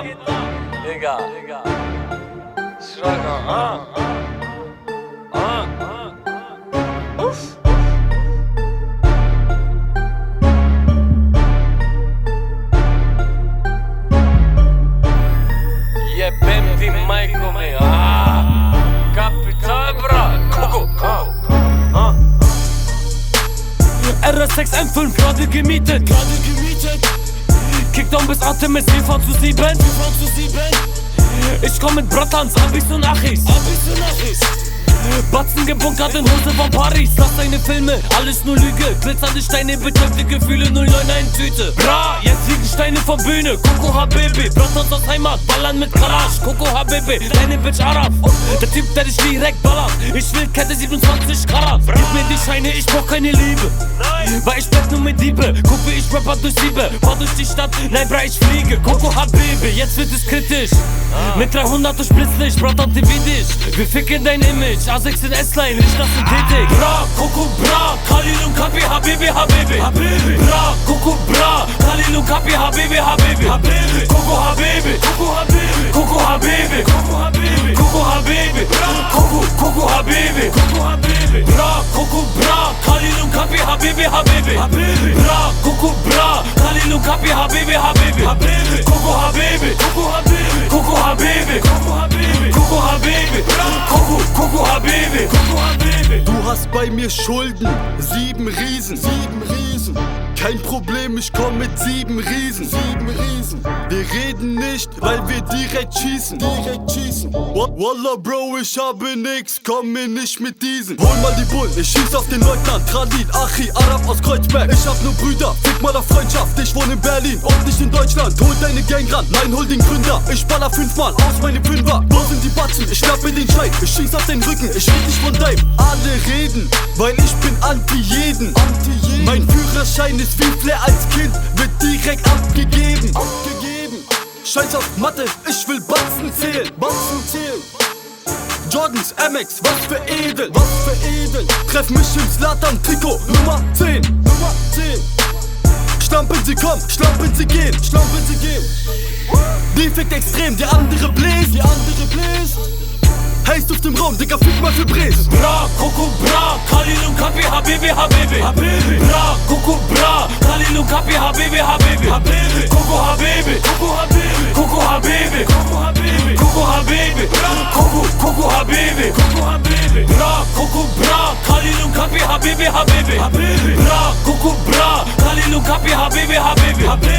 Digga. Schlager, ah, ah, ah, ah. Uff. Jebem ti majko me, ah. Kapital, brat. Koko, ah. RS6 M5 gerade gemietet, gerade gemietet. Kickdown bis Artemis, V zu 7, V zu 7. Ich komm mit Bratans, Abis und Achis, Abis und Achis. Batzen gebunkert in Hose von Paris. Lass deine Filme, alles nur Lüge. Glitzernde Steine, betäubte Gefühle, 091 Tüte. Bra, jetzt liegen Steine von Bühne. Coco Habibi, Bratans aus Heimat, ballern mit Karasch. Coco Habibi, deine Bitch Arab. Der Typ, der dich direkt ballert. Ich will Kette 27 Karat. Gib mir die Scheine, ich brauch keine Liebe. Weil ich nur mit Diebe. Guck wie ich rapper durch Siebe. Fahr durch die Stadt, nein, bra, ich fliege. Coco Habibi, jetzt wird es kritisch. Mit 300 durch Blitzlicht, Bratan TV dich. Wir ficken dein Image. A6 in S-Line, ich das Synthetik. Bra, Coco, bra, Khalil und Kapi, Habibi, Habibi. Habibi. Bra, Coco, bra, Khalil und Kapi, Habibi, Habibi. Habibi. Coco, Habibi. Coco, Habibi. Coco, Habibi. Coco, Habibi. Coco, Habibi. Coco, bra, Khalil und Kapi, Habibi, Habibi. Habibi. Coco, Habibi. Coco, Habibi. Coco, Habibi. Coco, Habibi. Coco, Habibi. Coco, Coco, Habibi. Coco, Habibi. Du hast bei mir Schulden, sieben Riesen, sieben Riesen. Kein Problem, ich komm mit sieben Riesen, sieben Riesen. Wir reden nicht, weil wir direkt schießen, direkt schießen. Wa- Wallah, Bro, ich habe nix, komm mir nicht mit diesen. Hol mal die Bullen, ich schieß auf den Leutnant, Tradit, Achi, Arab aus Kreuzberg. Ich hab nur Brüder, fick mal auf Freundschaft, ich wohne in Berlin und nicht in Deutschland. Hol deine Gang ran, nein, hol den Gründer. Ich baller fünfmal aus meinem Fünfer. Wo sind die Batzen? Ich schnapp mir den Schein, ich schieß auf den Rücken, ich red nicht von deinem. Alle reden, weil ich bin anti jeden. Anti jeden. Mein Führerschein ist wie Flair als Kind, wird direkt abgegeben. Abgegeben. Scheiß auf Mathe, ich will Batzen zählen. Batzen zählen. Jordans, MX, was für edel, was für edel. Treff mich im Slatan-Trikot, Nummer 10, Nummer 10. Stampen sie kommen, stampen sie gehen, stampen sie gehen. Die extrem, der andere bläst, die andere bläst. Dem Raum, Digga, fick mal für Bres. Bra, Coco, bra, Khalil und Kapi, Habibi, Habibi. Habibi. Bra, Coco, bra, Khalil und Kapi, Habibi, Habibi. Habibi. Coco, Habibi. Coco, Habibi. Coco, Habibi. Coco, Habibi. Coco, Habibi. Coco, Coco, Habibi. Coco, Habibi. Bra, Coco, bra, Khalil und Kapi, Habibi, Habibi. Habibi. Bra, Coco, bra, Khalil und Kapi, Habibi, Habibi. Habibi.